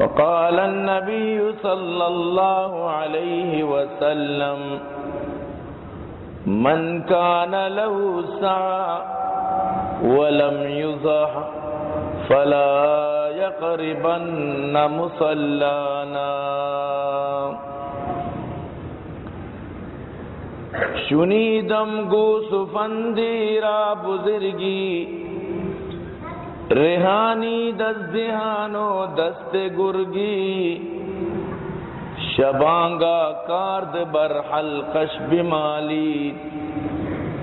وقال النبي صلى الله عليه وسلم، من كان له سعى ولم يزح فلا يقربن مصلانا. شنیدم گو سفندیرا بزرگی ریحانی دست دہانو دست گرگی۔ شبانگا کارد بر حلقش بمالی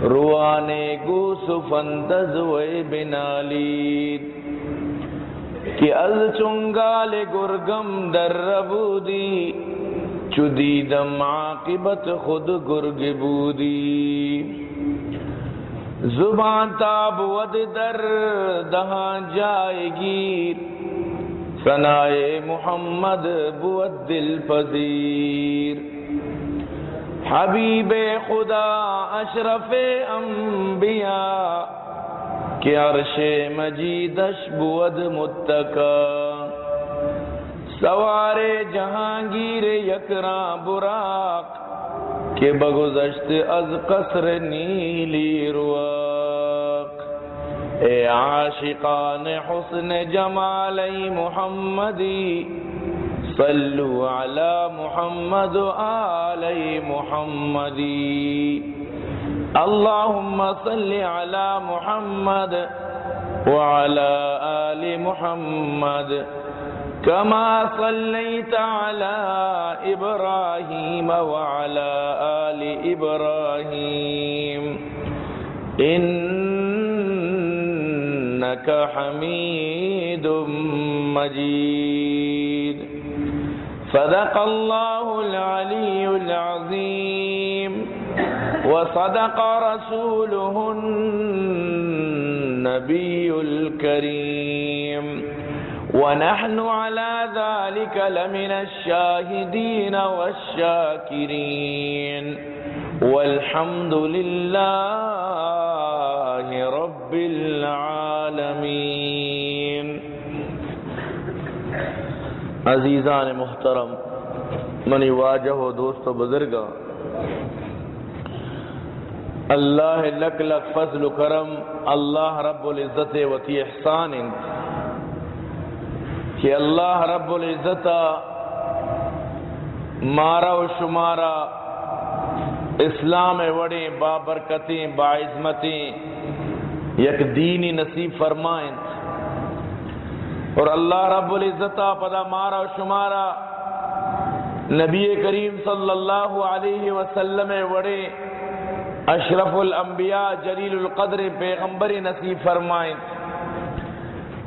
روانے گو سفندز وی بنالی۔ کہ از چنگال گرگم در ربودی چدیدم عاقبت خود گرگ بودی۔ زبان تاب ود در دہاں جائے گی سنائے محمد بود دل پذیر. حبیب خدا اشرف انبیاء، کہ عرش مجیدش بود متکا سوار جہانگیر یکراں براق کہ بگزشت از قصر نیلی رواق۔ اے عاشقان حسن جمالی محمدی، صلو علی محمد آلی محمدی۔ اللہم صلی علی محمد وعلى آل محمد۔ كما صليت على إبراهيم وعلى آل إبراهيم. إنك حميد مجيد. صدق الله العلي العظيم. وصدق رسوله النبي الكريم. ونحن على ذلك لمن الشاهدين والشاكرين. والحمد لله رب العالمين. عزیزان محترم منی واجہ و دوست و بزرگا اللہ لک لک فضل و کرم، اللہ رب العزت و تی احسان انت کہ اللہ رب العزت مارا و شمارا، اسلام وڑیں، بابرکتیں، باعظمتیں، یک دینی نصیب فرمائیں۔ اور اللہ رب العزت پدا مارا و شمارا، نبی کریم صلی اللہ علیہ وسلم وڑے اشرف الانبیاء جلیل القدر پیغمبر نصیب فرمائیں۔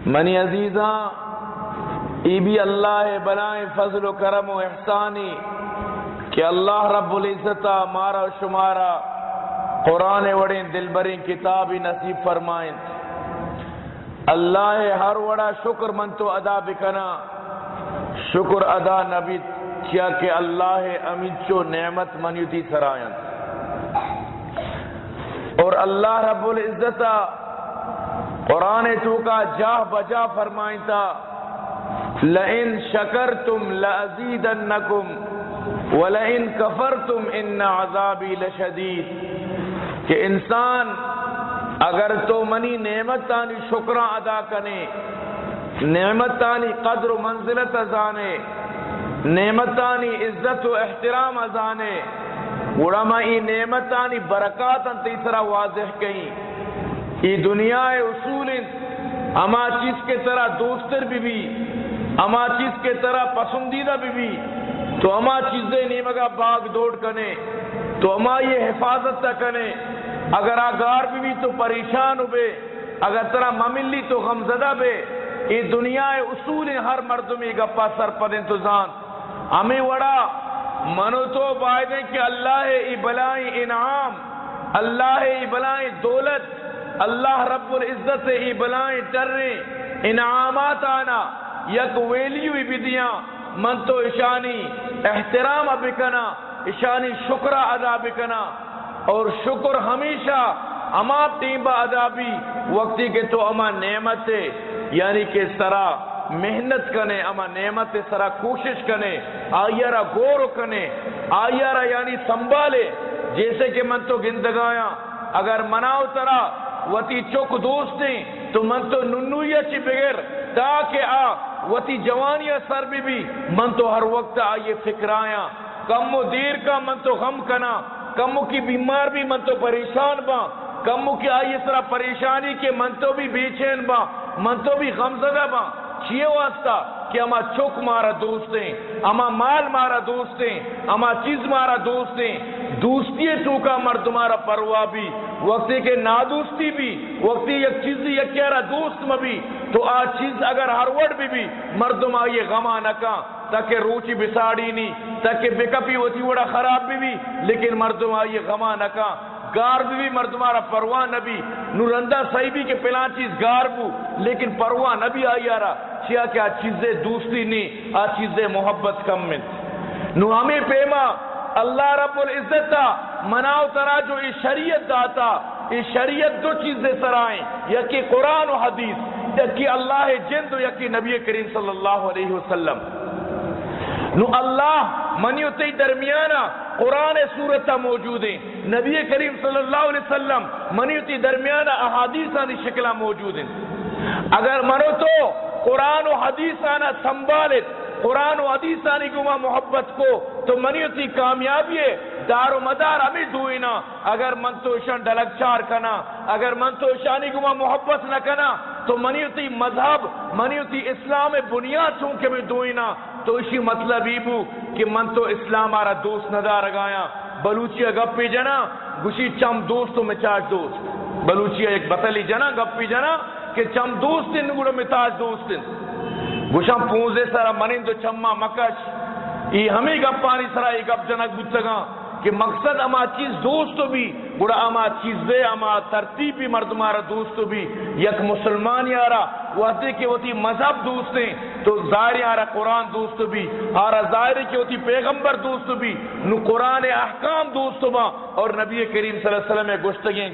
منی عزیزاں ای بھی اللہ بنائیں فضل و کرم و احسانی کہ اللہ رب العزت مارا و شمارا قرآن وڑیں دل بریں کتابی نصیب فرمائیں۔ اللہ ہر وڑا شکر من تو ادا بکنا۔ شکر ادا نبی کیا کہ اللہ امید چو نعمت منیتی سرائیں۔ اور اللہ رب العزت قرآن تو کا جاہ بجا فرمائیں تا۔ لئن شکرتم لازیدنکم ولئن کفرتم ان عذابی لشدید کہ انسان اگر تو منی نعمت تانی شکرہ ادا کنے نعمتانی قدر و منزلت ازانے نعمتانی عزت و احترام ازانے علماء ای نعمتانی برکات تیسرا واضح کہیں ای دنیا اصول اما چیز کے طرح دوستر بھی بھی۔ اما چیز کے طرح پسندیدہ بھی بھی تو اما چیزیں نیمگا باغ دوڑ کنے، تو اما یہ حفاظت تا کنے۔ اگر آگار بھی بھی تو پریشان ہو بے اگر طرح مملی تو غمزدہ بے۔ یہ دنیا اصول ہر مردمی گپا سر پر انتظام ہمیں وڑا، منو تو بائدے کہ اللہ ای بلائیں انعام، اللہ ای بلائیں دولت، اللہ رب العزت ای بلائیں ٹرے انعامات آنا۔ یک ویلیو بدیاں من تو اشانی احترام بکنا اشانی شکر ادا بکنا اور شکر ہمیشہ اما ٹیم ادا بھی وقتی کے تو اما نعمت یعنی کہ سرا محنت کنے اما نعمت سرا کوشش کنے، آئیارا گور کنے، آئیارا یعنی سنبھالے۔ جیسے کہ من تو گندگایا، اگر مناؤ ترا، وتی چوک دوستیں تو من تو ننویا چی بغیر تاکہ آ، وتی جوانیاں سر بھی بھی، من تو ہر وقت آئیے فکرایا کم و دیر کا من تو غم کنا۔ کم کی بیمار بھی من تو پریشان با۔ کم کی آئی اس طرح پریشانی کے من تو بھی بے چین با۔ من تو بھی غم زدہ با۔ چیئے واسطہ کہ اما چوک مارا دوستیں اما مال مارا دوستیں اما چیز مارا دوستیں دوستی تو کا مرد تمہارا پروا بھی وقتی کے نادوستی بھی وقتی یک چیز یک کہہ رہا دوست مبی تو آج چیز اگر ہر بھی بھی مردم آئیے غما نکا تاکہ روچی بساڑی نہیں، تاکہ بکپی ہوتی وڑا خراب بھی بھی، لیکن مردم آئیے غما نکا گار بھی مردمارا پرواہ نبی، نورندہ صحیبی کے پلان چیز گار بو، لیکن پرواہ نبی آئی آرہا چیا کہ آج چیزیں دوستی نہیں، آج چیزیں محبت کم من نو ہمیں پیما، اللہ رب العزت تا مناو ترا جو اس شریعت داتا اس شریعت دو چیزیں سرائیں یکی قرآن و حدیث یکی اللہ جند و یکی نبی کریم صلی اللہ علیہ وسلم۔ نو اللہ، منیو تی درمیانہ قرآن صورتہ موجود ہیں۔ نبی کریم صلی اللہ علیہ وسلم منیو تی درمیانہ احادیثانی شکلہ موجود ہیں۔ اگر منو تو قرآن و حدیثانہ سنبھالت قرآن و حدیثانی گما محبت کو، تو منیتی کامیابی ہے۔ دار و مدار ہمیں دوئینا اگر من تو اشان ڈلک چار کنا، اگر من تو اشانی گما محبت نہ کنا، تو منیتی مذہب، منیتی اسلام بنیاد چونکہ میں دوئینا تو اسی مطلب ہی بو کہ من تو اسلام آرہ دوست ندار گایا بلوچیا گپی جنا، گوشی چم دوستو میں چاٹ دوست۔ بلوچیا ایک بطلی جنا گپی جنا کہ چم دوست نگوڑو میں تاج دوست گوشم پونزے سارا منین تو چمہ مکش۔ ای ہمیں گپانی سرا، ای گپ جنک بچگا کہ مقصد اما چیز دوست بھی۔ بڑا اما چیز اما ترتیب بھی مردمارا دوست بھی۔ یک مسلمان یارا وحدے کے ہوتی مذہب دوست ہیں۔ تو ظاہر یارا قرآن دوست بھی۔ آرا ظاہر کے ہوتی پیغمبر دوست بھی۔ نو قرآن احکام دوست با۔ اور نبی کریم صلی اللہ علیہ وسلم گشتگیں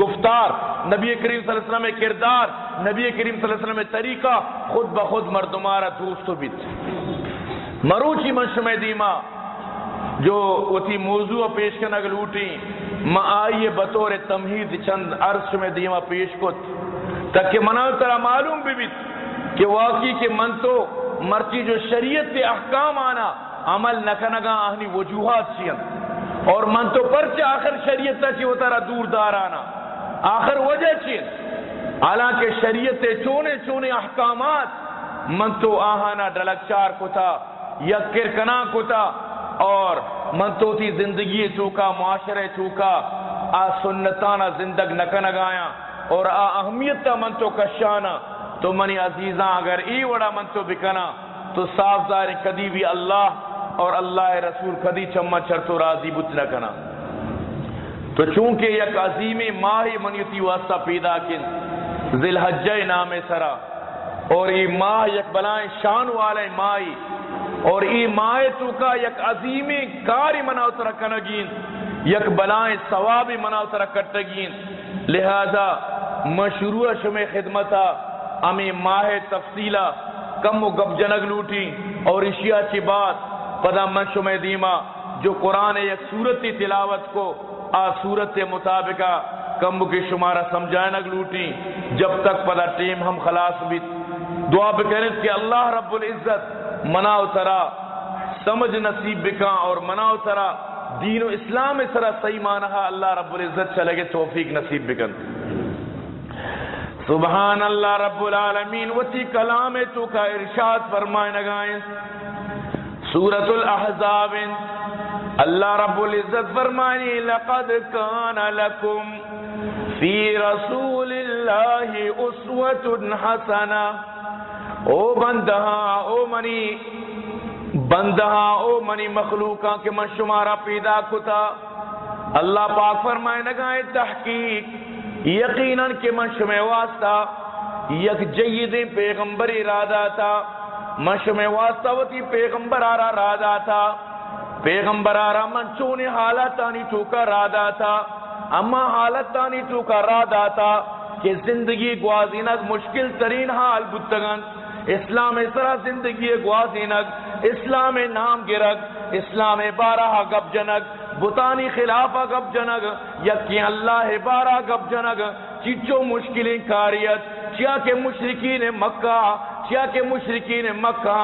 گفتار۔ نبی کریم صلی اللہ علیہ وسلم کردار۔ نبی کریم صلی اللہ علیہ وسلم طریقہ۔ خود بخود مردمارا دوست بھی۔ مروچی منشم دیما، جو اتی موضوع پیش کرنا گلوٹی ما آئیے بطور تمہید چند عرص میں دیما پیش کت تک کہ ترا معلوم بھی بیت کہ واقعی کے من تو مرچی جو شریعت کے احکام آنا، عمل نکنگا آہنی وجوہات چین اور من تو پرچ آخر شریعت تا چی وہ ترا دور دار آنا۔ آخر وجہ چین حالانکہ شریعت چونے چونے احکامات، من تو آہانا ڈلک چار کتا یا کرکنا کتا اور من تو تھی زندگی چوکا، معاشرے چوکا، آ سنتانا زندگ نکنگایا اور آ اہمیت تا من تو کشانا۔ تو منی عزیزاں، اگر ای وڑا من تو بکنا، تو صاف ظاہر کدی بھی اللہ اور اللہ رسول کدی چمہ چرتو راضی بت نہ کنا۔ تو چونکہ یک عظیم ماہ منیتی واسطہ پیدا کن، ذی الحجہ نام سرا۔ اور ای ماہ یک بلائیں شان والے مائی اور ای مائے تو کا یک عظیمی کاری مناو ترہ کنگین، یک بلائیں ثوابی مناو ترہ کٹگین لہذا مشروع شمی خدمتا امی ماہ تفصیلہ کم و گب جنگ لوٹی۔ اور اشیاء چی بات پدا من شمی دیما، جو قرآن یک صورتی تلاوت کو آ صورت مطابقہ کم کی شمارہ سمجھائے نگ لوٹی۔ جب تک پدا ٹیم ہم خلاص بھی دعا بکریں کہ اللہ رب العزت منا ترا سمجھ نصیب بکا اور منا ترا دین و اسلام سرا صحیح مانا اللہ رب العزت چلے گے توفیق نصیب بکن سبحان اللہ رب العالمین وسی کلام تو کا ارشاد فرمائے نگائیں۔ سورت الاحزاب، اللہ رب العزت فرمانی لقد کان لکم فی رسول اللہ اسوت حسنہ۔ او بندہا او منی بندہا او منی مخلوقاں کے من شمارا پیدا کتا۔ اللہ پاک فرمائے نگائے تحقیق، یقیناً کے من شمع واسطہ، یک جید پیغمبر ارادہ تھا من شمع واسطہ وتی پیغمبر آرہ رادا تھا پیغمبر آرہ من چونے حالت آنی چوکا رادا تھا اما حالتانی چوکا رادا تھا کہ زندگی گوازینک مشکل ترین حال بتگن اسلام سرا زندگی گوازینک اسلام نام گرگ اسلام بارہ گب جنگ، بتانی خلاف گب جنگ یکی اللہ بارہ گب جنگ چچو مشکلیں کاریت، چیا کے مشرقین مکہ، چیا کے مشرقین مکہ،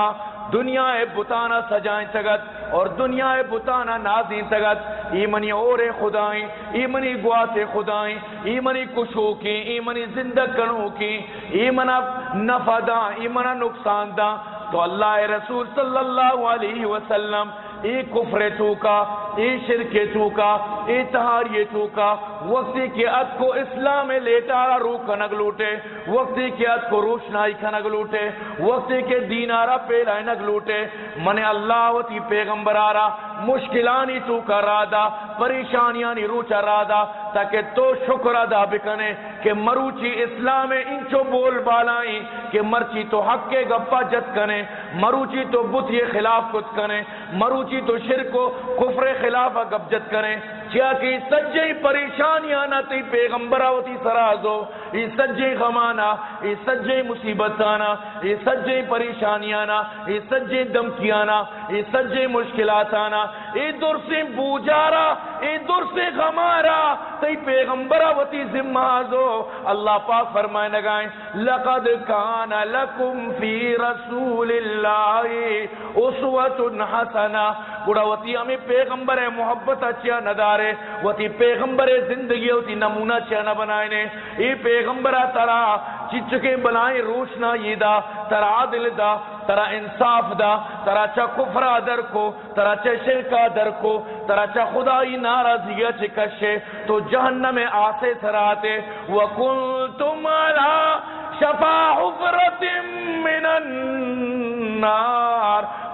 دنیا بتانا سجائیں تگت اور دنیا بتانا نازین تگت، ایمنی اور خدائیں، ایمنی گوات خدائیں، ایمنی کشو کی ایمنی زندہ کنوں کی ایمنا نفع دا ایمنا نقصان دا۔ تو اللہ رسول صلی اللہ علیہ وسلم ای کفر تو کا ای شرک تو کا ای تہاری تو کا وقتی کے ات کو اسلام لیٹا روح کنگ لوٹے۔ وقتی کے ات کو روشنائی کنگ لوٹے۔ وقتی کے دین آرہ پیلائے نگ لوٹے۔ من اللہ وتی پیغمبر آرہ مشکلانی تو کا رادا پریشانیانی روچا رادا تاکہ تو شکر ادا بکنے کہ مروچی اسلام انچو بول بالائیں کہ مرچی تو حق کے گپا جت کنے، مروچی تو بت یہ خلاف کت کنے، مروچی تو شرک و کفر خلاف گپ جت کریں چیا کہ سجی پریشانیاں نہ تی پیغمبر آوتی سرازو، یہ سجی غمانا یہ سجی مصیبتانا، یہ سجی پریشانیانا، یہ سجی دمکیانا، یہ سجی مشکلاتانا یہ در سے بوجارا یہ در سے غمارا تی پیغمبرہ ہوتی ذمہ اللہ پاک فرمائے نگائیں، لقد کان لکم فی رسول اللہ اسوت حسنہ۔ گڑا وتی ہمیں پیغمبر محبت اچھا ندارے، وتی پیغمبر زندگی وتی نمونہ اچھا نہ بنائے نے۔ ای پیغمبر ترا، چچکے بنائے روشنا یہ دا، ترا عادل دا ترا انصاف دا، ترا چا کفر در کو، ترا چا شرک در کو، ترا چا خدای ناراضی چ کشے، تو جہنم آسے تھراتے وکنتم علی شفا حفرت من النار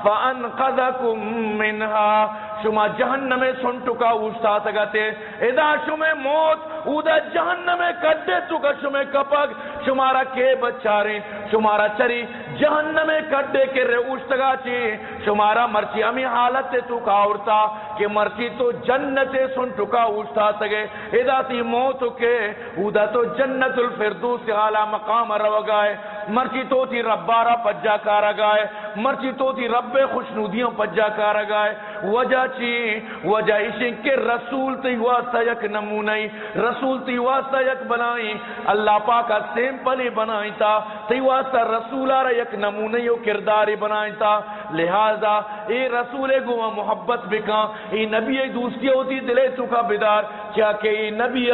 فانقذکم منها۔ شما جہنم سنٹکا اوشتا سگتے ادا شما موت اودا جہنم کڈے چکا شما کپک شمارا کے بچارے، شمارا چری جہنم کڈے کے رے اوشتگا چی۔ شمارا مرچی، امی حالت تو کاورتا کہ مرچی تو جنت سنٹکا اوشتا سگے۔ ادا تی موت کے اودا تو جنت الفردوس اعلی مقام رو گائے۔ مرچی تو تھی ربارہ پجا کارا گائے۔ مرچی تو تھی رب خوشنودیوں پجا کارا گائے۔ وجہ چی؟ وجہ اشن کے رسول تی واسطہ یک نمونائی رسول تی واسطہ یک بنائی۔ اللہ پاکا سیمپلی بنائی تا۔ تی واسطہ رسول آرہ یک نمونائی و کرداری بنائی تا۔ لہذا اے رسول گو محبت بکا اے نبی دوستی ہوتی دلے تو کا بدار کیا کہ اے نبی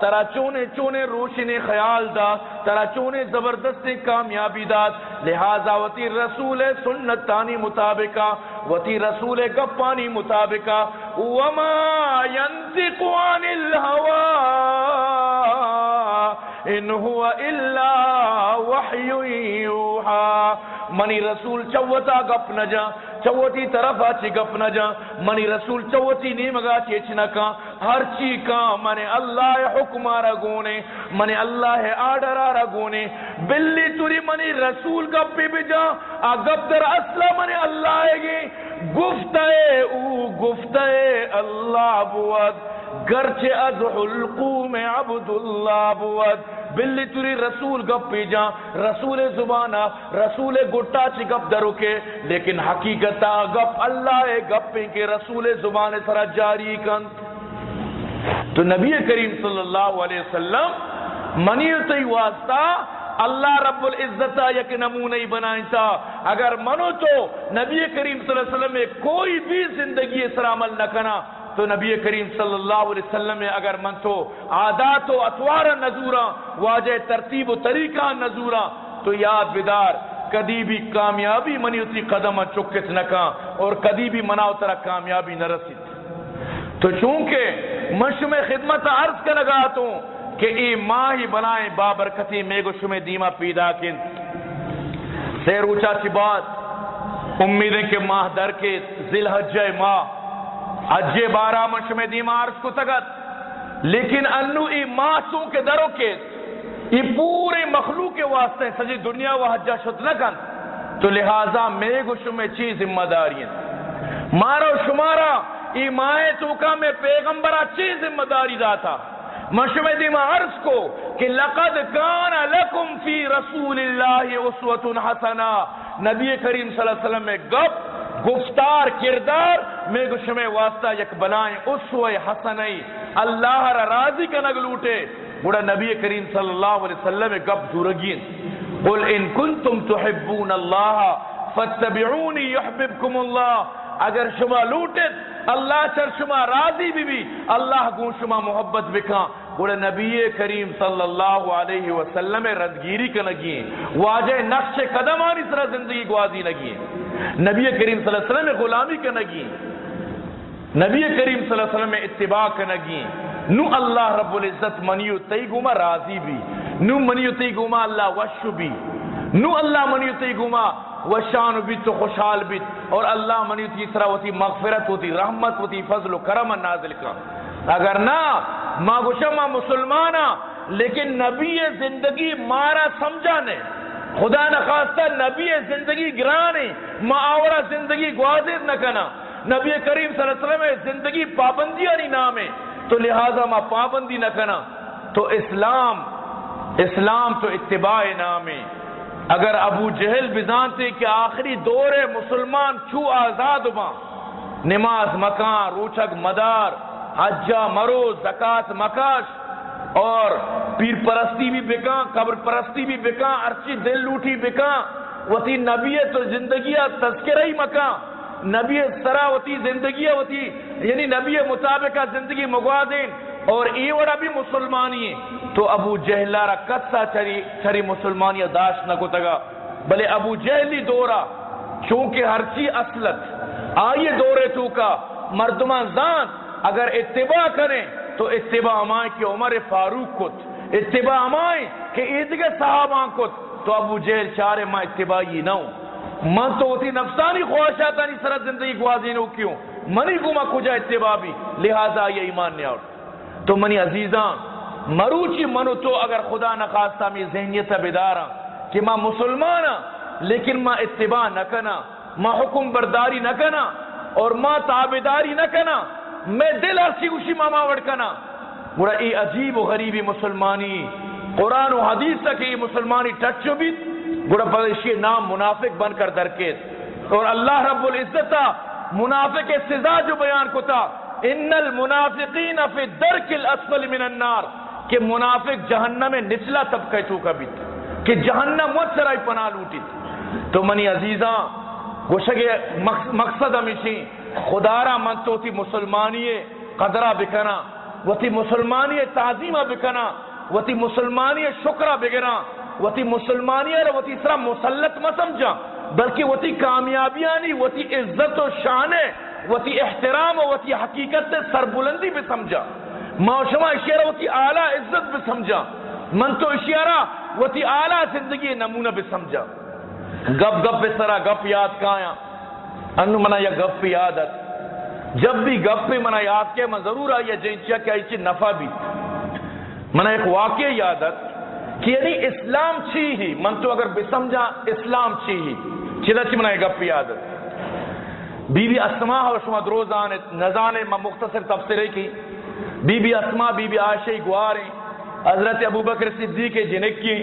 ترا چونے چونے روشن خیال دا، ترا چونے زبردست کامیابی داد لہذا وتی رسول سنت تانی مطابقہ، وتی رسول گپانی مطابقہ۔ وما ينطق عن الهوى ان هو الا وحی یوحى منی رسول چوتا گپ نہ جا، چوتی طرف آچی گپ نہ جا، منی رسول چوتی نیم نیمگا چیچنا کا، ہر چی کا من اللہ حکم آرہ گونے من اللہ آڈر آرہ گونے، بلی توری منی رسول گپی بجا آ گپ در اصلہ من اللہ گی گفتہ او گفتہ اللہ بود گرچہ از حلقوم عبداللہ بود بلی توری رسول گپ پی جا، رسول زبانا، رسول گٹا چی گپ درو کے، لیکن حقیقتا گپ، اللہ گپ پی کے رسول زبان سرا جاری کن۔ تو نبی کریم صلی اللہ علیہ وسلم منیتی واسطہ، اللہ رب العزت یک نمونہ بنائیں تا۔ اگر منو تو نبی کریم صلی اللہ علیہ وسلم میں کوئی بھی زندگی اس عمل نہ کنا۔ تو نبی کریم صلی اللہ علیہ وسلم میں اگر من تو عادات و اطوار نظورا واجہ ترتیب و طریقہ نظورا تو یاد بدار کدی بھی کامیابی منی اسی قدم چکت نکا اور کدی بھی مناؤ ترا کامیابی نہ رسید۔ تو چونکہ مشم خدمت عرض کا لگا تو کہ ای ماں ہی بنائیں بابرکتی میں گو شمع دیما پیدا کن۔ سیر اوچا چی بات، امیدیں کہ ماہ در کے ذل حجہ ماہ حجہ بارہ مشم دیما عرض کو تگت لیکن انو ای ماہ کے درو کے یہ پورے مخلوق کے واسطے سجی دنیا و حجہ شد نکن تو لہذا میں گو شمع چیز ذمہ داریاں۔ مارو شمارا ایمائے تو کا میں پیغمبر اچھی ذمہ داری دا تھا مشمع دیما عرض کو کہ لقد کان لکم فی رسول اللہ اسوت حسنا۔ نبی کریم صلی اللہ علیہ وسلم میں گپ گفتار کردار، میں گشمع واسطہ یک بنائیں اسوہ حسنی اللہ را راضی کا نگ لوٹے۔ بڑا نبی کریم صلی اللہ علیہ وسلم میں گپ زورگین قل ان کنتم تحبون اللہ، فاتبعونی یحببکم اللہ۔ اگر شما لوٹت اللہ چر شما راضی بھی بھی، اللہ گون شما محبت بکا بڑے نبی کریم صلی اللہ علیہ وسلم ردگیری کا نگی واجہ نقش قدم آنی طرح زندگی گوازی نگی نبی کریم صلی اللہ علیہ وسلم غلامی کا نگی نبی کریم صلی اللہ علیہ وسلم اتباع کا نگی نو اللہ رب العزت منیو تی گما راضی بھی۔ نو منیو تی گما اللہ وشو بھی۔ نو اللہ منیو تی گما وشان بھی تو خوشحال بھی۔ اور اللہ منی تیسرا ہوتی مغفرت ہوتی رحمت ہوتی فضل و کرم نازل کا۔ اگر نہ، ماں گشا ماں مسلمانا لیکن نبی زندگی مارا سمجھا نے۔ خدا نخواستہ نبی زندگی گرانے معاورہ زندگی گوازر نہ کنا۔ نبی کریم صلی اللہ علیہ وسلم زندگی پابندیاں نہیں نام ہے۔ تو لہذا ماں پابندی نہ کنا۔ تو اسلام اسلام تو اتباع نام ہے۔ اگر ابو جہل بزانتے کہ آخری دور مسلمان چھو آزاد ماں نماز مکان، روچک مدار حجہ، مرو زکات مکاش، اور پیر پرستی بھی بکا قبر پرستی بھی بکا ارچی دل لوٹی بکا وتی نبی تو زندگی تذکرہ ہی مکا نبی سرا وتی زندگی وتی یعنی نبی مطابق زندگی مغوازین اور ای وڑا بھی مسلمانی ہے۔ تو ابو جہلارا کسا چری چری مسلمانی داشت نہ کو تگا بلے ابو جہلی دورا چونکہ ہر چی اصلت آئیے دورے تو کا، مردمان زان۔ اگر اتباع کریں تو اتباع مائیں کہ عمر فاروق کت، اتباع مائیں کہ عیدگہ صحابہ کت۔ تو ابو جہل چارے ماں اتباعی نہ ہوں۔ من تو ہوتی نفسانی خواہشات نہیں سرد زندگی گوازی نو کیوں؟ منی گما کجا اتباع بھی، لہذا یہ ایمان نہیں آؤ تو منی عزیزان، مروچی منو تو اگر خدا نخواستہ میں ذہنیت بیدارا کہ ماں مسلمان لیکن ماں اتباع نہ کنا ماں حکم برداری نہ کنا اور ماں تابداری نہ کنا میں دل ارسی اسی ماما وڑ کنا۔ بڑا ای عجیب و غریبی مسلمانی۔ قرآن و حدیث تک یہ مسلمانی ٹچ بھی بڑا پدشی نام منافق بن کر درکیت۔ اور اللہ رب العزت منافق سزا جو بیان کو تھا ان المنافقین فی الدرک الاسفل من النار۔ کہ منافق جہنم میں نچلا طبقہ چوکا بھی تھا کہ جہنم مت سرائی پناہ لوٹی تھی تو منی عزیزاں گوشگے مقصد ہمیشی خدارا من تو مسلمانی قدرہ بکنا وہ تھی مسلمانی تعظیمہ بکنا وہ تھی مسلمانی شکرہ بگنا وہ تھی مسلمانی وہ تھی سرا مسلط میں سمجھا، بلکہ وہ تھی کامیابیاں نہیں وہ عزت و شان ہے احترام و وہ حقیقت سے سربلندی بھی سمجھا۔ معاشمہ اشیارہ وہ اعلیٰ عزت بھی سمجھا۔ من تو اشیارہ وہ تھی اعلیٰ زندگی نمونہ بھی سمجھا۔ گپ گپ پہ سرا گپ یاد کایا انو منا یا گپ یادت جب بھی گپ پہ منا یاد کے میں ضرور آئی جینچیا کہ ایچی نفع بھی۔ منا ایک واقع یادت کہ یعنی اسلام چھی ہی، من تو اگر بسمجھا اسلام چھی ہی۔ چلا چی منا گپ یادت بی بی اسما اور شما دروزان نزانے میں مختصر تفسیرے کی۔ Be be Asma be be Ayesha گواریں حضرت ابو بکر صدیق جنک کی۔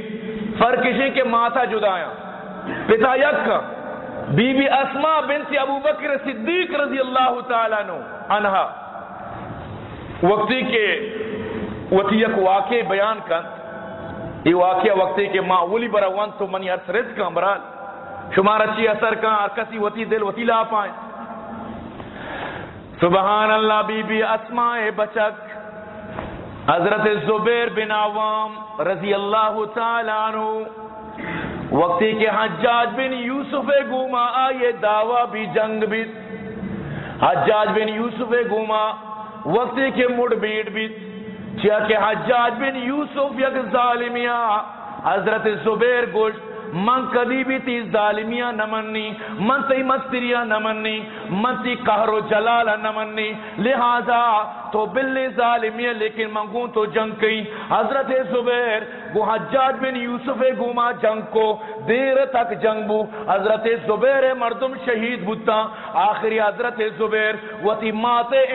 فرق اسی کے ماتھا جدایا پتا یک کا۔ بی بی اسما بنت ابو بکر صدیق رضی اللہ تعالیٰ نو انہا وقتی کے وقتی واقع بیان کن یہ واقعہ وقتی کہ ماں اولی برا وان تو منی ارس کا برال شمار اچھی اثر کا کسی وتی دل وتی لا پائیں۔ سبحان اللہ بی بی اسماء بچک۔ حضرت زبیر بن عوام رضی اللہ تعالی عنہ۔ وقتی کے حجاج ہاں بن یوسف گوما آئے دعویٰ بھی جنگ بھی۔ ہاں حجاج بن یوسف گوما، وقتی کے مڑ بیٹ بھی۔ چیا کہ ہاں حجاج بن یوسف یک ظالمیہ حضرت زبیر گوشت من کدی بھی تی ظالمیاں نمنی من تی مستریاں نمنی من تی قہر و جلال نمنی لہذا تو بلی ظالمیاں لیکن منگوں تو جنگ کئی حضرت زبیر، وہ حجاج بن یوسف گوما جنگ کو دیر تک جنگ بو۔ حضرت زبیر مردم شہید بوتا۔ آخری حضرت زبیر، وہ تی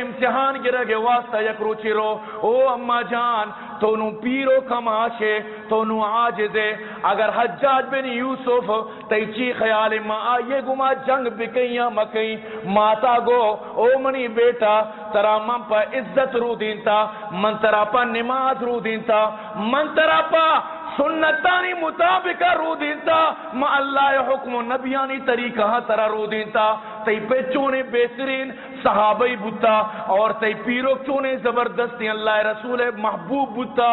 امتحان گرہ گے واسطہ یک روچی رو۔ او اما جان تو نو پیرو کماشے تو نو آجزے اگر حجاج بن یوسف تیچی خیال ما آئیے گما جنگ بکیاں مکئی ماتا گو، او منی بیٹا، ترا من پا عزت رو دینتا، من ترا پا نماز رو دینتا، من ترا پا سنتانی مطابق رو دینتا۔ ما اللہ حکم و نبیانی طریقہ ہاں ترا رو دینتا۔ تی پیچونے بہترین صحابی بوتا اور تی پیرو چونے زبردستی اللہ رسول محبوب بوتا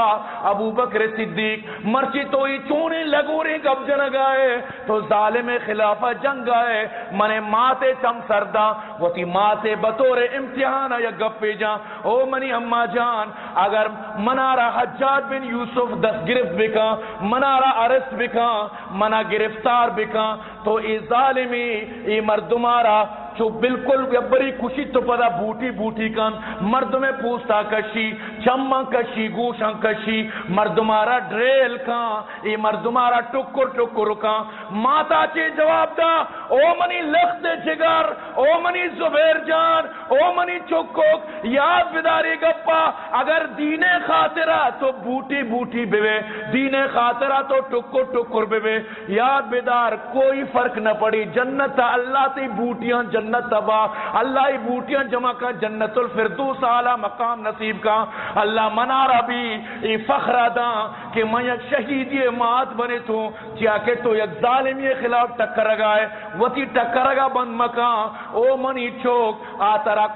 ابو بکر صدیق مرچی تو ہی چونے لگوری کب جنگ آئے تو ظالم خلافہ جنگ آئے منے ماتے چم سردا وہ تی ماتے بطور امتحان یا گپے جان او منی اما جان اگر منارا حجاج بن یوسف دست گرفت بکا منارا عرست بکا منا گرفتار بکا تو ای ظالمی ای مردمارا چو بالکل بری خوشی تو پدا بوٹی بوٹی کن، مرد میں پوستا کشی چمم کشی گوشن کشی مردمارا ڈریل کان ای مردمارا ٹکر ٹکر کان ماتا چے جواب دا او منی لخت جگر، او منی زبیر جان، او منی چکوک یاد بداری گپا، اگر دین خاطرہ تو بوٹی بوٹی بے دین خاطرہ تو ٹکر ٹکر بے یاد بدار کوئی فرق نہ پڑی، جنت اللہ تی بوٹیاں جنت تبا اللہ ہی بوٹیاں جمع کا جنت الفردوس اعلی مقام نصیب کا اللہ منارا بھی ای فخر ادا، کہ میں یک شہید مات بنے تو کیا کہ تو یک ظالم خلاف ٹکر گائے وتی ٹکر بند مکان او منی چوک آ ترا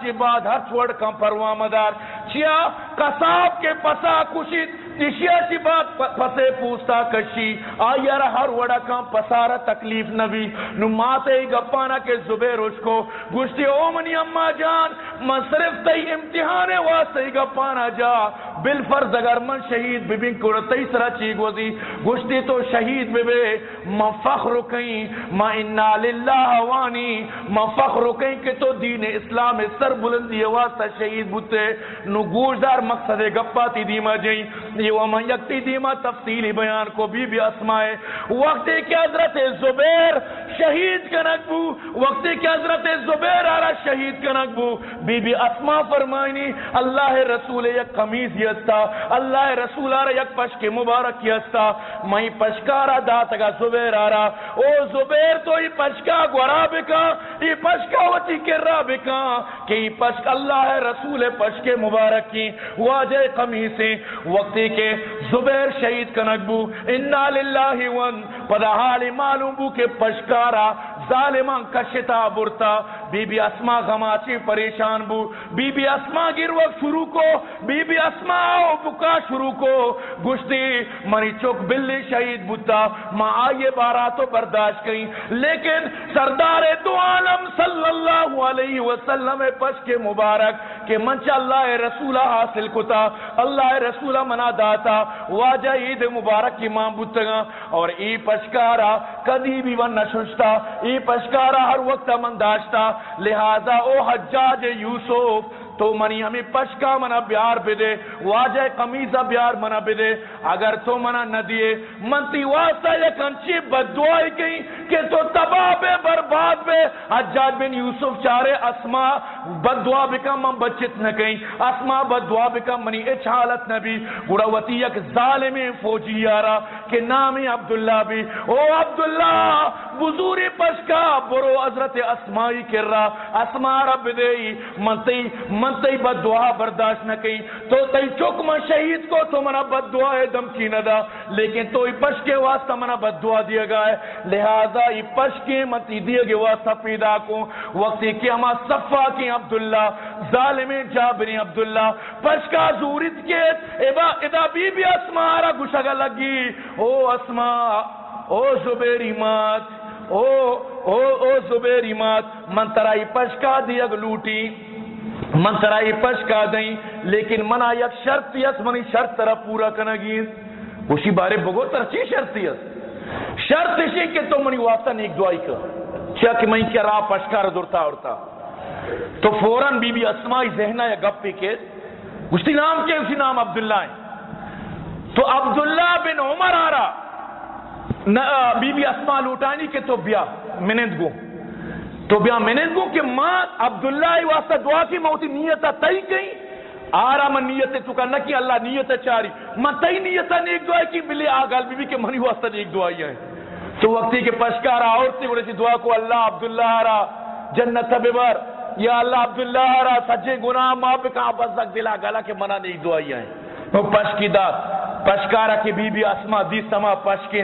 چی بعد ہر چھوڑ کم پروا مدار چیا قصاب کے پسا کشید تشیا چی بات پسے پوستا کشی آیا ہر وڑا کام پسارا تکلیف نبی نو ماتے گپانا کے زبے دے روش کو گوشتی او منی اما جان من بالفرض اگر من شہید ببین کو تی سرا چی گوزی، گوشتی تو شہید ببے من فخر کہیں ما انا للہ وانی من فخر کہیں کہ تو دین اسلام سر بلندی واسطہ شہید بوتے، نو گوشدار مقصد گپاتی دیما جائیں یہ ومن یکتی دیما تفصیلی بیان کو بی بی اسمائے۔ وقتی کہ حضرت زبیر شہید کنک بو وقتی کہ حضرت زبیر آرہ شہید کنک بو، بی بی اسما فرمائنی، اللہ رسول یک قمیز یستا اللہ رسول آرہ یک پشک مبارک یستا میں پشکارا داتگا زبیر آرہ او زبیر تو یہ پشکا گورا بکا یہ پشکا وچی کرا بکا کہ یہ پشک اللہ رسول پشک مبارک کی واجہ قمیسی وقتی کے زبیر شہید کنک بو انا للہ ون پدا حالی معلوم بو کہ پشکارا ظالمان کشتا برتا بی بی اسما غماچی پریشان بو بی بی اسما گر وقت شروع کو بی بی اسما آو بکا شروع کو۔ گشتی منی چوک بلی شہید بوتا ما آئیے بارا تو برداشت کہیں لیکن سردار دو عالم صلی اللہ علیہ وسلم پش کے مبارک کہ منچ اللہ رسولہ حاصل کتا، اللہ رسولہ منا داتا۔ واجہ عید مبارک کی ماں بوتگا اور ای پشکارا کدی بھی ون نششتا ای پشکارا ہر وقت من داشتا۔ لہذا او حجاج یوسف تو منی ہمیں پشکا منا بیار پہ دے واجہ قمیزہ بیار منا پہ دے اگر تو منا نہ دیے منتی واسطہ یک انچی بدعائی کہیں کہ تو تباہ بے برباد بے حجاج بن یوسف چارے اسما بد دعا بکم من بچت نہ کہیں۔ اسما بد دعا بکم، منی اچ حالت نبی گڑا وتی یک ظالم فوجی یارا کہ نام عبداللہ بھی۔ او عبداللہ بزور پشکا، برو حضرت اسمائی کر رہا اسما رب دے منتی منتی بد دعا برداشت نہ کہیں۔ تو تی چک من شہید کو، تو منا بد دعا ہے دم کی ندا لیکن تو پش کے واسطہ منا بد دعا دیا گا ہے۔ لہذا یہ پش کے منتی دیا گے واسطہ پیدا کو وقتی کہ ہما صفا عبداللہ، ظالم جابری عبداللہ پش کا زورت کے ابا ادا بی بی اسما را گشگا لگی۔ او اسما او زبیری مات، او او او زبیری مات۔ من ترائی پشکا دیا لوٹی، من ترائی پشکا دیں۔ لیکن منا یک شرط یس، منی شرط ترا پورا کنگی۔ اسی بارے بگو تر چی شرط یس۔ شرط اسی کہ تو منی واسطہ نیک دعائی کر۔ چیا کہ میں کیا راہ پشکا ردرتا اڑتا۔ تو فوراں بی بی اسمائی ذہنہ یا گپ پی کے اسی نام کے اسی نام عبداللہ ہیں تو عبداللہ بن عمر آ رہا۔ بی بی اسما لوٹانی کے تو بیا منند گو۔ تو بیا منند گو کہ ماں عبداللہ واسطہ دعا کی موتی نیتا تئی گئی آرا من نیت تو کا نہ کہ اللہ نیت چاری من تئی نیتا نیک دعا کی بلے آگال بی بی کے منی واسطہ نیک دعائی ہیں تو وقتی کے پشکارا اور سی بڑے سی دعا کو اللہ عبداللہ آرا جنت ببر یا اللہ عبداللہ آرا سجے گناہ ماں پہ کہاں بس بزدک دلا گلا کے منع نیک دعائی ہیں وہ پشکی دا پشکارا کی بی بی اسما دی سما پشکی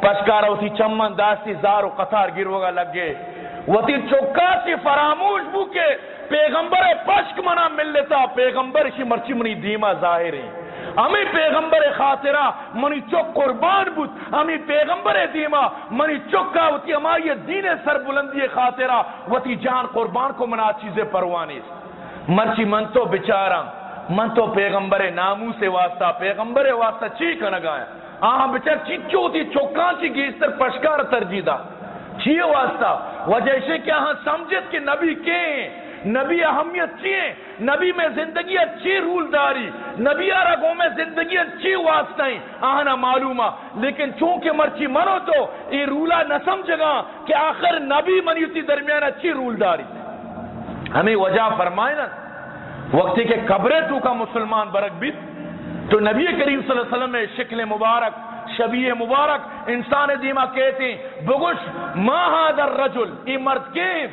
پشکارا اسی چمن داستی زار و قطار گروگا لگ گئے وتی چوکا سی فراموش بو کے پیغمبر پشک منا مل لیتا، پیغمبر شی مرچی منی دیما ظاہر ہیں۔ ہمیں پیغمبر خاطرہ منی چوک قربان بود ہمیں پیغمبر دیما منی چوکا وتی اما یہ دین سر بلندی خاطرہ وتی جان قربان کو منا چیزیں پروانی مرچی من تو بچارا من تو پیغمبر نامو سے واسطہ، پیغمبر واسطہ چی کنگا ہے؟ آہاں بچار چی چو تھی چوکان چی گیستر پشکار ترجیدہ۔ چی واسطہ۔ وجہ سے کیا ہاں سمجھت کہ نبی کے نبی اہمیت چیئے نبی میں زندگی اچھی رول داری۔ نبی آرگوں میں زندگی اچھی واسطہ ہیں آہنا معلومہ۔ لیکن چونکہ مرچی منو تو یہ رولا نہ سمجھگا کہ آخر نبی منیتی درمیان اچھی رول داری۔ ہمیں وجہ فرمائے نا۔ وقتی کے قبرے تو کا مسلمان برک بھی۔ تو نبی کریم صلی اللہ علیہ وسلم میں شکل مبارک شبیہ مبارک، انسان دیما کہتے ہیں بگوش رجل، ای مرد کے۔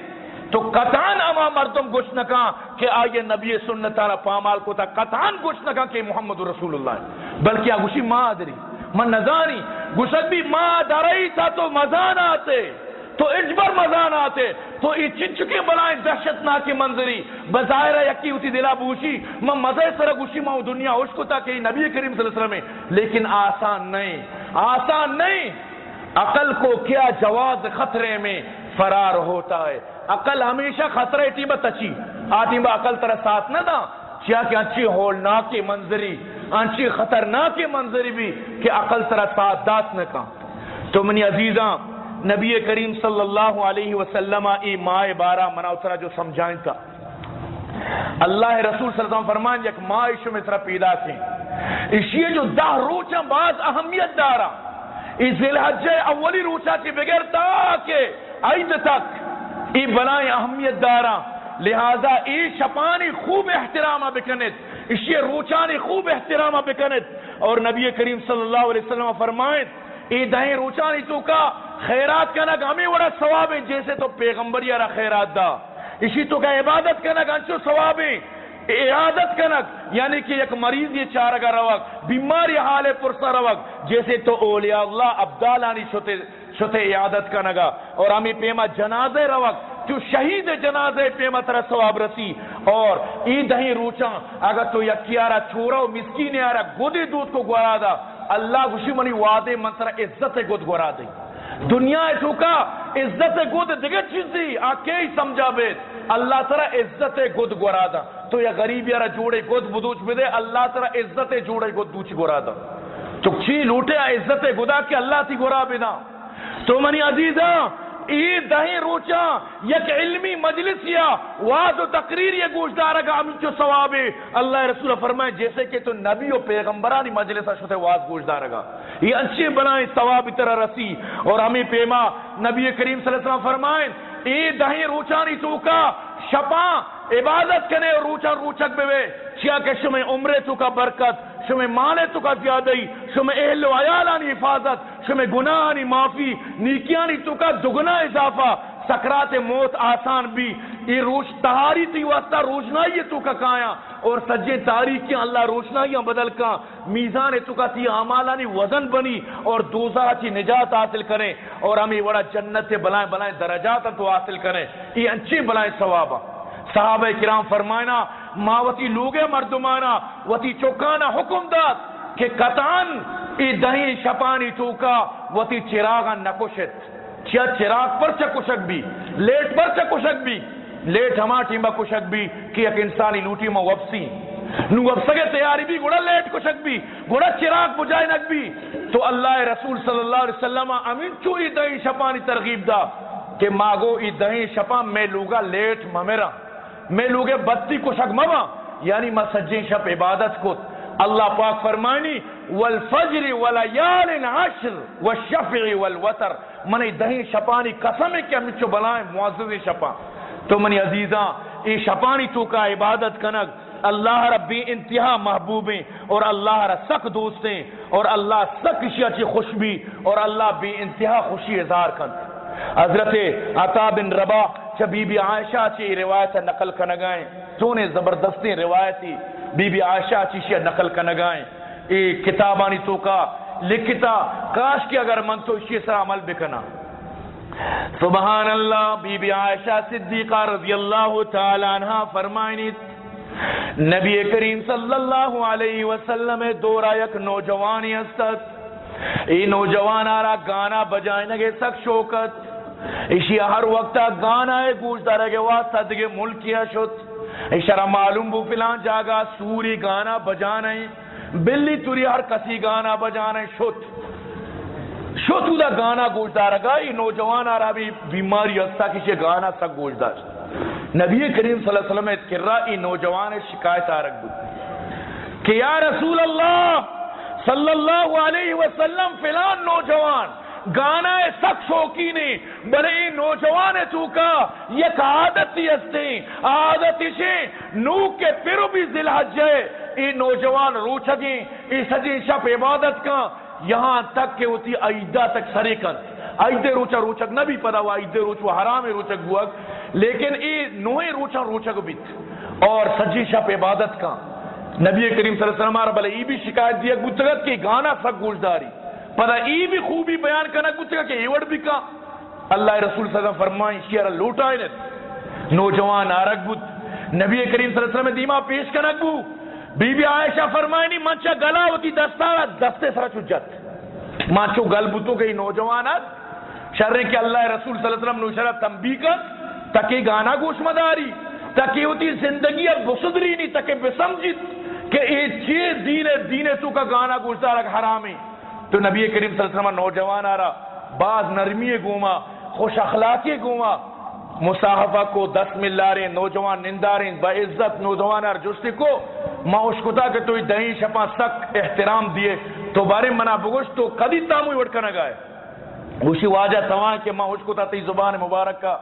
تو قطان اما مردم گوش نکا کہ آئیے نبی سنت پامال کو تھا۔ قطان گوش نکا کہ محمد رسول اللہ ہے۔ بلکہ آگوشی ماں آدری من نزانی گوشت بھی ما درائی تھا تو مزان آتے۔ تو اجبر مزان آتے۔ تو یہ چچکے بلائیں دہشت ناکی منظری۔ بظاہر یکی ہوتی دلا بوشی۔ میں مزے سر گوشی میں دنیا ہوش کو تھا کہ نبی کریم صلی اللہ علیہ وسلم میں لیکن آسان نہیں۔ آسان نہیں۔ عقل کو کیا جواز خطرے میں فرار ہوتا ہے۔ عقل ہمیشہ خطرے ٹی بچی آتی با عقل طرح ساتھ نہ دا۔ کیا کہ اچھی ہولناک منظری اچھی خطرناک منظری بھی کہ عقل طرح ساتھ دات نہ کا تو منی عزیزاں نبی کریم صلی اللہ علیہ وسلم ای ماہ بارہ منا اترا جو سمجھائیں تھا اللہ رسول صلی اللہ علیہ وسلم فرمان یک ماہ ایشو میں طرح پیدا کی اسی جو دہ روچا بعض اہمیت دارا۔ اس ذلحجہ اولی روچا کی بغیر تاکہ عید تک ای بنائیں اہمیت دارا۔ لہذا ای شپانی خوب احترامہ بکنت اسی روچانی خوب احترامہ بکنت اور نبی کریم صلی اللہ علیہ وسلم فرمائیں ای دہیں روچانی تو کا خیرات کا نگ ہمیں وڑا ثواب ہے جیسے تو پیغمبر یارا خیرات دا۔ اسی تو کا عبادت کا نگ انچو ثواب ہے عیادت کا نگ یعنی کہ ایک مریض یہ چارگا روک بیماری حال پرسا روک جیسے تو اولیاء اللہ عبدالانی چھتے چھتے عیادت کا نگا اور ہمیں پیما جنازے روک تو شہید جنازے پیما ترہ ثواب رسی۔ اور ای دہیں روچاں، اگر تو یکیارا چھوڑا و مسکین یارا گودی دودھ کو گورا دا اللہ گوشی منی، وعدے منتر عزت گود گورا دی دنیا چوکا عزت گود دیگر چیزی آکے ہی سمجھا بیت۔ اللہ ترہ عزت گود گورا دا۔ تو یا غریب یارا جوڑے گود بدوچ بدے، اللہ ترہ عزت جوڑے گود دوچ گورا دا۔ تو لوٹے عزت گودا کہ اللہ تی گورا بنا تو منی عزیزاں ای دہیں روچا یک علمی مجلس یا واض و تقریر یہ گوشدار اگا ہم جو ثواب ہے، اللہ رسول فرمائے، جیسے کہ تو نبی و پیغمبرانی مجلس شتے واض گوشدار گا یہ اچھے بنائیں ثواب طرح رسی۔ اور ہمیں پیما نبی کریم صلی اللہ علیہ وسلم فرمائیں ای دہیں روچانی توکا شپاں عبادت کنے روچا روچک بے چیا کہ شمع عمرے تو کا برکت، شمع مالے تو کا زیادہی، شمع اہل و عیالانی حفاظت، شمع گناہانی معافی، نیکیانی تو کا دگنا اضافہ، سکرات موت آسان بھی۔ یہ روش تہاری تھی واسطہ روشنائی تو کا کایا اور سجے تاریخیاں اللہ روشنائیاں بدل کا میزان تو کا تھی آمالانی وزن بنی اور دوسرا چی نجات حاصل کریں۔ اور ہمیں بڑا جنت سے بلائیں بلائیں درجات تو حاصل کریں۔ یہ انچی بلائیں ثوابہ صحابہ کرام فرمائنا ماوتی لوگے مردمانا، وتی چوکانا حکم داد کہ قطعاً ای دہی شپانی توکا وتی چراغا نکشت چیا چراغ پر چا کشک بھی، لیٹ پر چا کشک بھی، لیٹ ہما ٹیمہ کشک بھی، کہ ایک انسانی لوٹی ما وفسی۔ نو وفسگے تیاری بھی گوڑا لیٹ کشک بھی گوڑا چراغ بجائے نک بھی۔ تو اللہ رسول صلی اللہ علیہ وسلم امین چو ای دہی شپانی ترغیب دا کہ ماگو ای دہی شپا میں لوگا لیٹ ممیرا میں لوگے بدتی کشک موا یعنی ما سجین شپ عبادت کو۔ اللہ پاک فرمانی، والفجر ولیال عشر والشفع والوتر۔ منی دہی شپانی قسم ہے کہ ہم چو بلائیں، معزز شپا تو منی عزیزاں، ای شپانی تو کا عبادت کنگ۔ اللہ ربی انتہا محبوبیں، اور اللہ را سک دوستیں، اور اللہ سک شیعہ چی خوش بھی، اور اللہ بھی انتہا خوشی اظہار کن۔ حضرت عطا بن ربا چا بی بی عائشہ چی روایت نقل کنگائیں تو نے زبردستی روایتی بی بی عائشہ چی شیعہ نقل کنگائیں ای کتابانی تو کا لکھتا، کاش کی اگر من تو اسی سر عمل بکنا۔ سبحان اللہ بی بی عائشہ صدیقہ رضی اللہ تعالی عنہ فرمائنی، نبی کریم صلی اللہ علیہ وسلم دورا یک نوجوانی استد ای نوجوان آرا گانا بجائنے گے سک شوکت۔ اسی ہر وقت گانا ہے گوش دارے گے واسطہ دگے ملکیہ شد؟ اشارہ معلوم بو فلان جاگا سوری گانا بجانے بلی توری ہر کسی گانا بجانے شد۔ شد دا گانا گوش دارے گا ای نوجوان آرا بھی بیماری ہستا کسی گانا سک گوش داشت نبی کریم صلی اللہ علیہ وسلم کر رہا ای نوجوان شکایت آرک بود۔ کہ یا رسول اللہ صلی اللہ علیہ وسلم فلان نوجوان گانا سک شوکی نے بلے نوجوان تو کا یک عادتی ہستے عادتی سے نو کے پھر بھی ذلحج ہے۔ ای نوجوان روچگیں ای سجی شپ عبادت کا۔ یہاں تک کہ ہوتی عیدہ تک سریکن عیدہ روچا روچک نہ بھی پدا ہوا عیدہ روچ وہ حرام روچک ہوا۔ لیکن ای نوے روچا روچک بیت۔ اور سجی شپ عبادت کا۔ نبی کریم صلی اللہ علیہ وسلم بلے ای بھی شکایت دیا گتگت کی گانا سک گوشداری۔ پدا ای بھی خوبی بیان کرنا گتگت کہ ایوڑ بھی کا۔ اللہ رسول صلی اللہ علیہ وسلم فرمائیں شیعر لوٹا ہے نوجوان آرک بود۔ نبی کریم صلی اللہ علیہ وسلم دیما پیش کنک بو بی بی عائشہ فرمائنی منچا گلا ہوتی دستارا دستے سرا چجت مانچو گل بوتو کہ نوجوانات شر کہ اللہ رسول صلی اللہ علیہ وسلم نوشرہ تنبی کر تاکہ گانا گوش مداری تاکہ ہوتی زندگی اب بسدری نہیں تاکہ بسمجد کہ اے چیز دین دین تو کا گانا گوش دارک حرامی تو نبی کریم صلی اللہ علیہ وسلم نوجوان آرہا بعض نرمی گوما، خوش اخلاقی گوما مصاحفہ کو دس ملارے نوجوان ننداریں، با عزت نوجوان ار جستی کو ما اشکتا کہ تو دہیں شپا سک احترام دیے تو بارے منا بگوش تو کدی تاموی وڑکا گائے۔ اسی واجہ تمام کہ ما اشکتا تی زبان مبارک کا،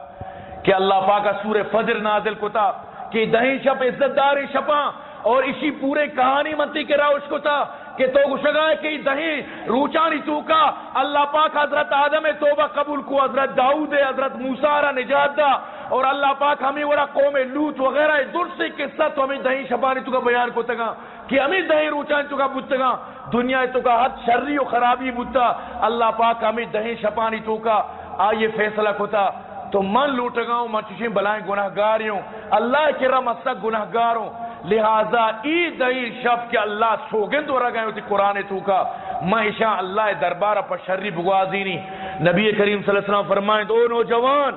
کہ اللہ پاکا سور فجر نازل کتا، کہ دہیں شپ عزت داری شپا اور اسی پورے کہانی منتی کے راہ کو تھا کہ تو گشگائے کہ دہیں روچانی تو کا اللہ پاک حضرت آدم توبہ قبول کو، حضرت داؤد، حضرت موسیٰ را نجات دا، اور اللہ پاک ہمیں ورا قوم لوت وغیرہ درسی قصہ تو ہمیں دہیں شپانی تو کا بیان کو تگا کہ ہمیں دہیں روچانی تو کا بتگا دنیا تو کا حد شری و خرابی بتا اللہ پاک ہمیں دہیں شپانی تو کا آئیے فیصلہ کتا، تو من لوٹ گاؤں میں چشیں بلائیں گناہ گاریوں اللہ کے رم اصک گناہ گاروں لہذا ای دئی شب کے اللہ سوگند ورہ گئے ہوتی قرآن تو کا۔ مہشا اللہ دربار پر شری نہیں۔ نبی کریم صلی اللہ علیہ وسلم فرمائیں دو نوجوان،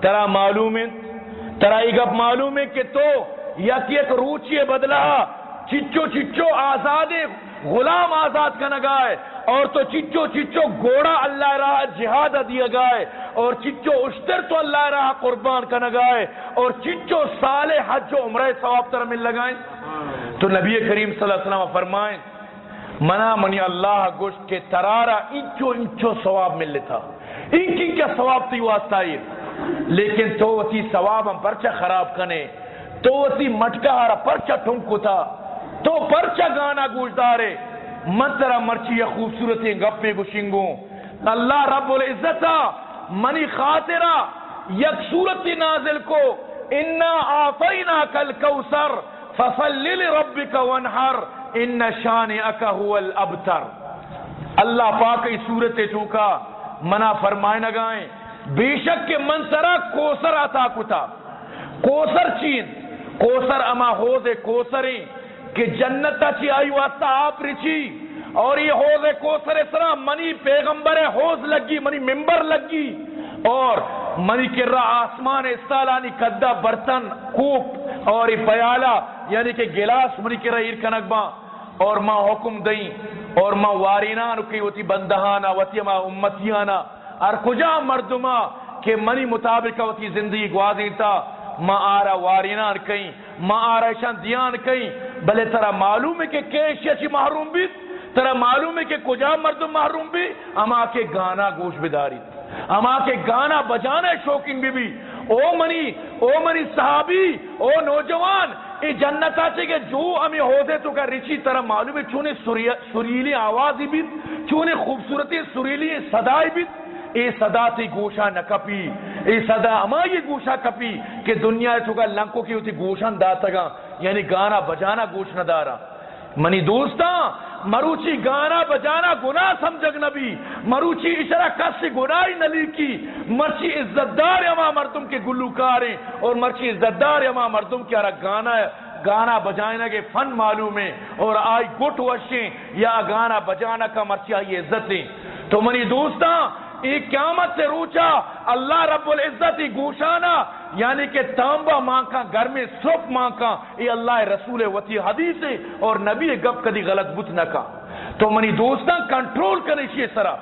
ترا معلوم ہے، ترا ایک اب معلوم ہے کہ تو یک یک روچی بدلا چچو چچو آزاد، غلام آزاد کا نگائے اور تو چچو چچو گوڑا اللہ راہ جہاد دیا گائے اور چچو اشتر تو اللہ راہ قربان کا نگائے اور چچو سال حج و عمرہ ثواب تر مل لگائیں۔ تو نبی کریم صلی اللہ علیہ وسلم فرمائیں، منا منی اللہ گوشت کے ترارا انچو انچو ثواب مل لیتا۔ ان کی کیا ثواب تھی واسطہ لیکن تو وتی ثواب ہم پرچہ خراب کنے تو اسی مٹکا ہارا پرچا ٹھنکو تھا تو پرچا گانا گوش دارے منترا مرچی یا خوبصورتی گپے گشنگوں۔ اللہ رب العزتا منی خاطرہ، یک صورت نازل کو، انا آفینا کل کوسر فصل ربک ونحر ان شانئک هو الابتر اللہ پاک اس صورت چوکا منا فرمائے نگائیں بے شک کے منترا کوسر آتا کتا۔ کوسر چین کوسر اما ہو دے کوسریں کہ جنت چی آئی واسطہ آپ رچی۔ اور یہ حوض کوسر اسرا منی پیغمبر حوض لگی، منی ممبر لگی۔ اور منی کر رہا آسمان استالانی کدہ برتن، کوپ اور یہ پیالہ یعنی کہ گلاس، منی کر رہا ارکنک با۔ اور ماں حکم دیں اور ماں وارینان کی وتی بندہانا وتی ماں امتیانا۔ اور کجا مردما کہ منی مطابق وتی زندگی گوازی تا۔ ماں آرا وارینان کہیں ماں آرا شان دیان کہیں بلے ترا معلوم ہے کہ کیشی چی محروم بھی ترا معلوم ہے کہ کجا مردم محروم بھی، اما کے گانا گوش بداری۔ اما کے گانا بجانا شوقین بھی بھی او منی او منی صحابی، او نوجوان ای جنت آچے کہ جو ہمیں ہو دے تو کا رچی طرح معلوم ہے چونے سریلی آوازی بھی چونے خوبصورتی سریلی صدای بھی۔ اے صدا تی گوشا نہ کپی اے صدا اما یہ گوشا کپی کہ دنیا تو کا لنکو کی ہوتی گوشان داتا گا یعنی گانا بجانا گوش نہ دارا۔ منی دوستاں مروچی گانا بجانا گناہ سمجھگ نبی مروچی اشرا کس گناہی نلی کی مرچی عزتدار اما مردم کے گلوکاریں اور مرچی عزتدار اما مردم کے ارہ گانا گانا بجانا کے فن معلوم ہے اور آئی گٹ وشیں یا گانا بجانا کا مرچی آئی عزتیں تو منی دوستاں ایک قیامت سے روچا، اللہ رب العزت ہی گوشانا یعنی کہ تانبا ماں کا گھر میں سپ ماں کا یہ اللہ رسول وتی حدیث اور نبی گپ کدی غلط بت نہ کا۔ تو منی دوستاں، کنٹرول کرے شیئے سرا۔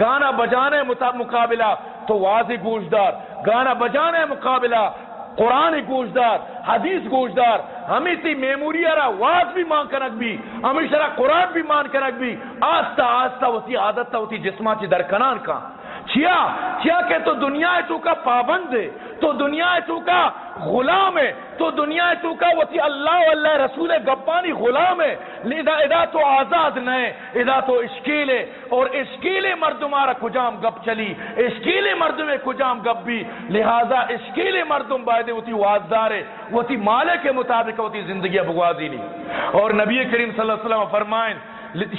گانا بجانے مقابلہ، تو واضح گوشدار۔ گانا بجانے مقابلہ، قرآن گوشدار، حدیث گوشدار۔ ہمیں تی میموری رہا واز بھی مان کنک بھی، ہمیں شرح قرآن بھی مان کنک بھی۔ آستا آستا ہوتی عادت ہوتی جسمہ چی درکنان کا۔ چیا چیا کہ تو دنیا تو کا پابند ہے، تو دنیا تو کا غلام ہے، تو دنیا تو کا وتی اللہ و اللہ رسول گپانی غلام ہے۔ لذا ادا تو آزاد نئے ادا تو اشکیل ہے۔ اور اشکیل مردم آرہ کجام گپ چلی، اشکیل مردم کجام گپ بھی۔ لہذا اشکیل مردم باید وتی وازدار ہے، وتی مالے کے مطابق وتی زندگی بگوازی لی اور نبی کریم صلی اللہ علیہ وسلم فرمائیں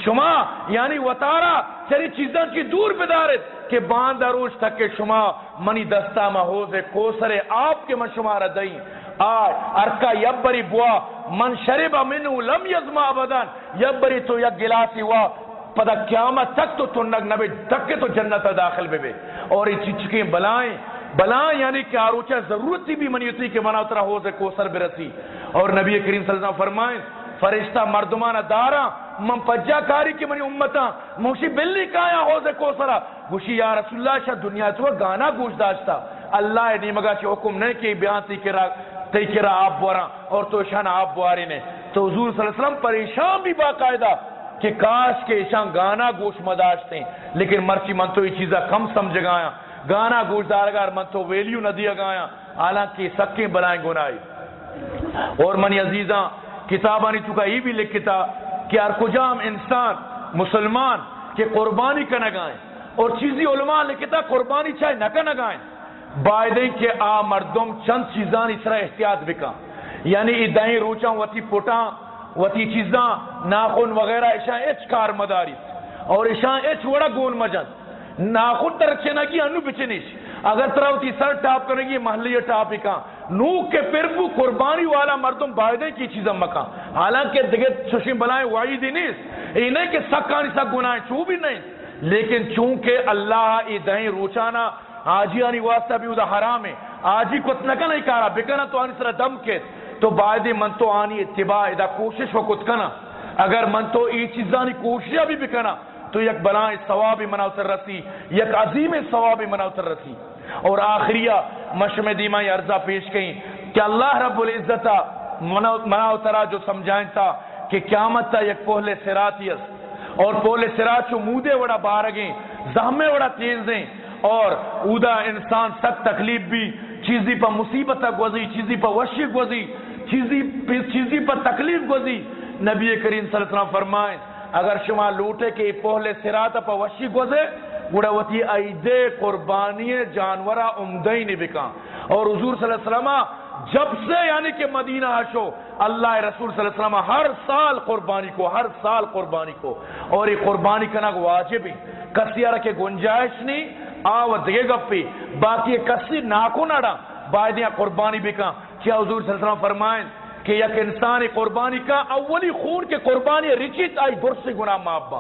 شما یعنی وطارا چری چیزاں کی دور بدارت کہ باند اروش تک کہ شما منی دستا محوز کوسر آپ کے من شما را دئیں۔ آج ارکا یبری بوا من شرب منو لم یزما بدن یبری تو یک گلاسی ہوا پدا قیامت تک تو تنگ نبی تک کے تو جنت داخل بے بے اور یہ چچکیں بلائیں۔ بلائیں یعنی کہ آروچہ ضرورت بھی منی تھی کہ منا اترا حوض کوسر برسی۔ اور نبی کریم صلی اللہ علیہ وسلم فرمائیں فرشتہ مردمان دارا من پجا کاری کی منی امتا موشی بلی کایا ہو دے کو سرا گوشی یا رسول اللہ شاہ دنیا تو گانا گوش داشتا۔ اللہ نے مگا چی حکم نہیں کی، بیان تی کرا تی کرا آپ بورا اور تو شان آپ بواری نے۔ تو حضور صلی اللہ علیہ وسلم پریشان بھی باقاعدہ کہ کاش کے شان گانا گوش مداشتے۔ ہیں لیکن مرچی من تو یہ چیزا کم سمجھ گایا۔ گانا گوش دارگار من تو ویلیو نہ دیا گایا۔ حالانکہ سکیں بلائیں گنائی اور منی عزیزاں کتابانی چکا یہ بھی لکھتا کہ ہر کجام انسان، مسلمان کے قربانی کا نگائیں اور چیزی علماء لکھتا قربانی چاہے نہ کا نگائیں بائدیں کہ آ مردم چند چیزان اس طرح احتیاط بکا۔ یعنی ادائیں روچاں، وتی پوٹاں، وتی چیزاں، ناخن وغیرہ اشاں اچ کار مداری۔ اور اشاں اچ وڑا گون مجن ناخن ترچے نہ کی، انو بچنیش۔ اگر طرح ہوتی سر ٹاپ کرنے گی محلی ٹاپ ہی کہاں؟ نو کے پربو قربانی والا مردم بائدے کی چیزیں مکا حالانکہ دیگر سوشی بلائیں وائی دی نیس یہ نہیں کہ سکانی سک گناہیں چو بھی نہیں۔ لیکن چونکہ اللہ ای دہیں روچانا، آجی آنی واسطہ بھی ادھا حرام ہے۔ آجی کت نکا نہیں کارا، بکنا تو آنی سر دم کے۔ تو بائدے من تو آنی اتباع ادھا کوشش و کت کنا۔ اگر من تو ای چیزانی کوششہ بھی بکنا تو یک بلائیں ثواب مناوتر رسی یک عظیم ثواب مناوتر رسی اور آخریہ مشم دیما ارزا پیش کہیں کہ اللہ رب العزت مناوترا جو سمجھائیں تھا کہ قیامت تا یک پہلے سراتیس اور پہلے سرات چو مودے وڑا بارگیں زہمے وڑا تیزیں اور اودا انسان سک تکلیف بھی، چیزی پا مصیبت تک وزی چیزی پا وشی وزی چیزی چیزی پر تکلیف گزی نبی کریم صلی اللہ علیہ وسلم فرمائیں اگر شما لوٹے کہ پہلے سرات پا وشی گزے گوڑا وتی ایدے قربانی جانورہ عمدہی نہیں بکا۔ اور حضور صلی اللہ علیہ وسلم جب سے یعنی کہ مدینہ آشو، اللہ رسول صلی اللہ علیہ وسلم ہر سال قربانی کو، ہر سال قربانی کو۔ اور یہ قربانی کرنا واجب ہی کسی رکھے گنجائش نہیں، آو دگے گپی۔ باقی کسی ناکو نڑا بائدیاں قربانی بکا۔ کیا حضور صلی اللہ علیہ وسلم فرمائیں؟ کہ یک انسان قربانی کا اولی خون کے قربانی رچیت آئی در سے گناہ مابا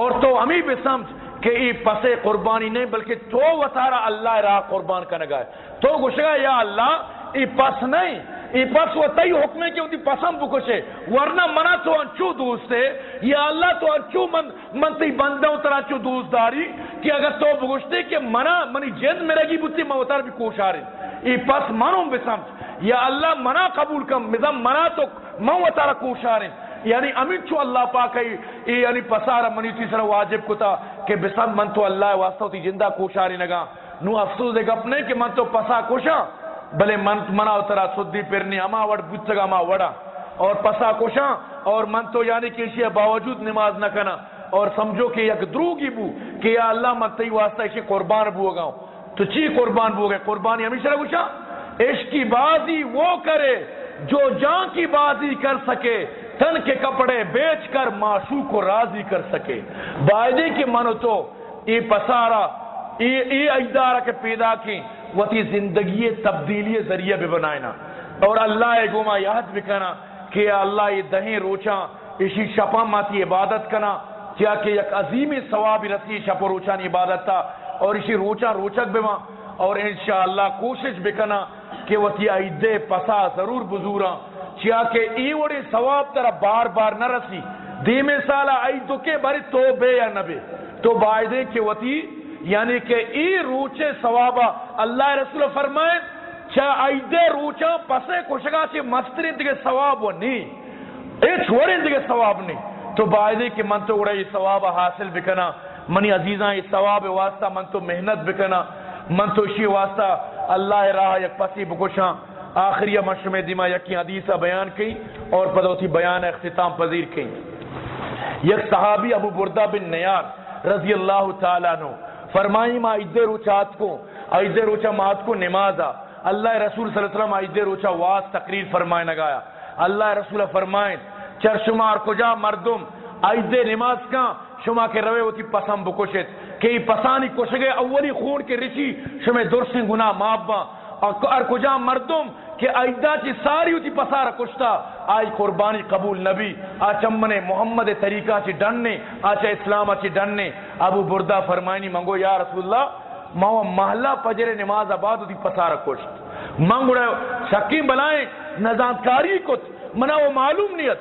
اور تو ہمیں بھی سمجھ کہ ای پسے قربانی نہیں، بلکہ تو وطارا اللہ راہ قربان کا نگائے تو گوشگا یا اللہ، ای پس نہیں، ای پس وہ تی حکم ہے کہ انہی پسم بکشے۔ ورنہ منا تو انچو دوست ہے، یا اللہ تو انچو من من تی بندہ ہوں تر انچو دوست داری کہ اگر تو بکشتے کہ منا، منی جند میرے گی بودتی موتر بھی کوشاری ای پس منوں بسمت یا اللہ منا قبول کم مزم منا تو مو موتر کوشاری یعنی امین چو اللہ پاک ہے یعنی پسارا منی تیسرا واجب کتا کہ بسم من تو اللہ واسطہ تی جندہ کوشاری نگا۔ نو افسوس دے گپ نہیں کہ من تو پسا کوشا بلے من منا اترا سدی پرنی اما وڑ بچگا ما وڑا۔ اور پسا کوشاں اور من تو یعنی کہ اسی باوجود نماز نہ کنا۔ اور سمجھو کہ یک دروگی بو، کہ یا اللہ من تی واسطہ اسی قربان بو گا تو چی قربان بو گئے؟ قربانی ہمیشہ رہ گوشا عشق کی بازی وہ کرے جو جان کی بازی کر سکے تن کے کپڑے بیچ کر معشوق کو راضی کر سکے۔ بائدے کی منو تو ای پسارا ای, ای اجدارہ کے پیدا کی وتی زندگی تبدیلی ذریعہ بھی بنائنا۔ اور اللہ گما یاد بھی کنا کہ اللہ یہ دہیں روچا اسی شپا ماتی عبادت کنا۔ کیا کہ یک عظیم ثواب رسی شپ و روچان عبادت تھا اور اسی روچا روچک بھی ماں۔ اور انشاءاللہ کوشش بھی کنا کہ وتی ایدے پسا ضرور بزورا کیا کہ ای وڑی ثواب ترہ بار بار نہ رسی۔ دیمے سالہ ایدو کے باری تو بے یا نبے تو بائدے کہ وتی یعنی کہ ای روچے ثوابا اللہ رسول فرمائے چاہ ایدے روچا پسے کشگا چی مستری دیگے ثواب و نہیں اے چھوڑیں دیگے ثواب نہیں تو بائدے کہ من تو اڑے یہ ثواب حاصل بکنا۔ منی عزیزاں، یہ ثواب واسطہ من تو محنت بکنا۔ من تو اسی واسطہ اللہ راہ یک پسی بکشاں آخری مشمع دیما یکی حدیثہ بیان کی اور پدوتی بیان اختتام پذیر کی یک صحابی ابو بردہ بن نیار رضی اللہ تعالیٰ نو فرمائی ما ایدے روچات کو؟ ایدے روچا مات کو نمازا اللہ رسول صلی اللہ علیہ وسلم ایدے روچا واس تقریر فرمائے نگایا. اللہ رسول فرمائیں، چر شمار کجا مردم؟ ایدے نماز کا شما کے روے ہوتی پسم بکشت کہ پسانی کشگے اولی خون کے رچی شما درسن گناہ مابا۔ اور کجا مردم کہ ایدہ چی ساری ہوتی پسارا کشتا۔ آئی قربانی قبول نبی۔ آچمنے محمد طریقہ چی ڈننے۔ آچا اسلام چی ڈننے۔ ابو بردہ فرمائنی منگو، یا رسول اللہ ماں محلہ پجر نماز آباد ہوتی پسارا کشت۔ منگو رہے شکی بلائیں نزانکاری کت۔ منا وہ معلوم نیت۔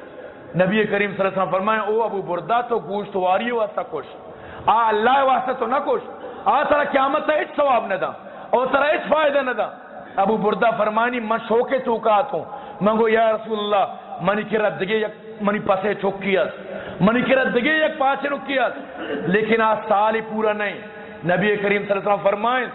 نبی کریم صلی اللہ علیہ وسلم فرمائیں، او ابو بردہ، تو گوشت واری واسطہ کشت۔ آ، اللہ واسطہ تو نہ کشت آ ترہ قیامت ہے اچھ ثواب نہ دا۔ اور ترہ اچھ فائدہ نہ دا۔ ابو بردہ فرمانی من شوکے چوکات ہوں۔ منگو یا رسول اللہ، منی کی رد دگے یک منی پسے چوکیت منی کی رد دگے یک پاچے رکیت لیکن آج سالی پورا نہیں۔ نبی کریم صلی اللہ علیہ وسلم فرمائیں،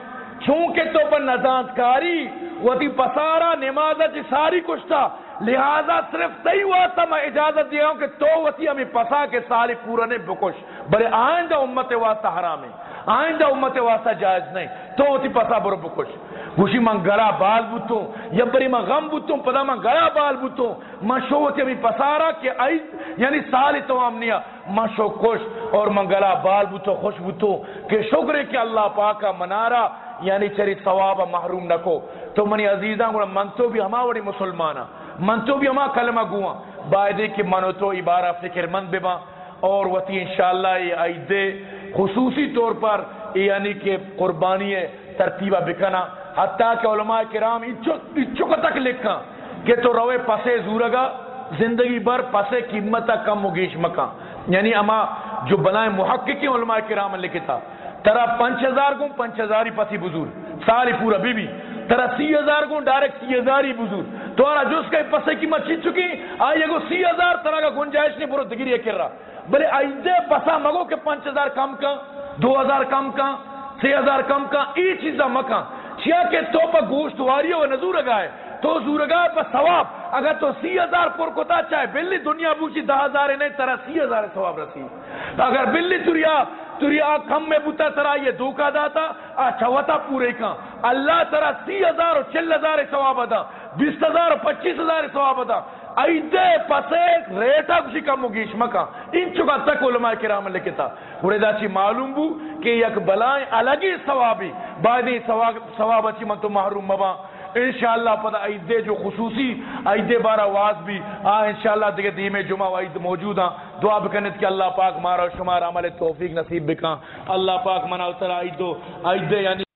چونکہ تو پر نزانت کاری وہ پسارا نمازہ چی ساری کشتا لہذا صرف تی ہوا تھا، میں اجازت دیا ہوں کہ تو وہ ہمیں پسا کے سالی پورا نہیں بکش۔ بلے آئندہ امت واسطہ حرام ہے۔ آئندہ امت واسطہ جائز نہیں۔ تو وہ پسا برو بکش۔ گوشی من گرا بال بوتوں، یا بری من غم بوتوں، پدا من گرا بال بوتوں۔ من شوتی ابھی پسارا کہ آئی یعنی سالی تو آمنیا من شو خوش اور من گرا بال بوتوں، خوش بوتوں کہ شکر ہے کہ اللہ پاکا منارا یعنی چری ثواب محروم نکو تو منی عزیزاں، گوڑا من تو بھی ہما وڑی مسلمانا۔ من تو بھی ہما کلمہ گواں بائدے کہ منو تو عبارہ فکر مند بما اور وتی انشاءاللہ یہ آئی دے خصوصی طور پر یعنی کہ قربانی ترتیبہ بکنا. حتیٰ کہ علماء کرام اچھو تک لکھا کہ تو روے پسے زورگا، زندگی بر پسے قیمتہ کم مگیش مکا. یعنی اما جو بنائے محققی علماء کرام لکھتا. ترا پنچ ہزار گوں پنچ ہزاری پسی بزور ساری پورا بی بی ترا سی ہزار گوں ڈائریکٹ سی ہزاری بزور تو آرہ جو اس کا پسے قیمت چیز چکی، آئیے گو سی ہزار ترا کا گنجائش نہیں پورا دگیری کر رہا بلے آئیدے پسا مگو کہ پنچ ہزار کم کا، دو ہزار کم کا سی ہزار کم کا، ای چیزا مکا چیا کہ تو پا گوشت واری و نزور گائے تو زور پا ثواب۔ اگر تو سی ہزار پر کتا چاہے، بلی دنیا بوچی دہ ہزار نہیں ترا سی ہزار ثواب رسی۔ اگر بلی تریا تریا کم میں بوتا ترا یہ دھوکا داتا چوتا پورے کا اللہ ترا سی ہزار اور چل ہزار ثواب ادا، بیس ہزار پچیس ہزار ثواب ادا۔ ایدے پسے ریٹا کسی کم مگیش مکا۔ ان چکا تک علماء کرام لکھتا۔ پورے دا چی معلوم بو کہ یک بلائیں الگی ثوابی۔ بعدی ثواب اچھی من تو محروم مبا۔ انشاءاللہ پتہ ایدے جو خصوصی، ایدے بارہ واز بھی۔ آ، انشاءاللہ دیکھے دیم جمعہ و عید موجود ہیں دعا بکنت کہ اللہ پاک مارا شمار عمل توفیق نصیب بکا اللہ پاک منا اتر آئی دے یعنی